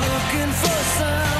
looking for some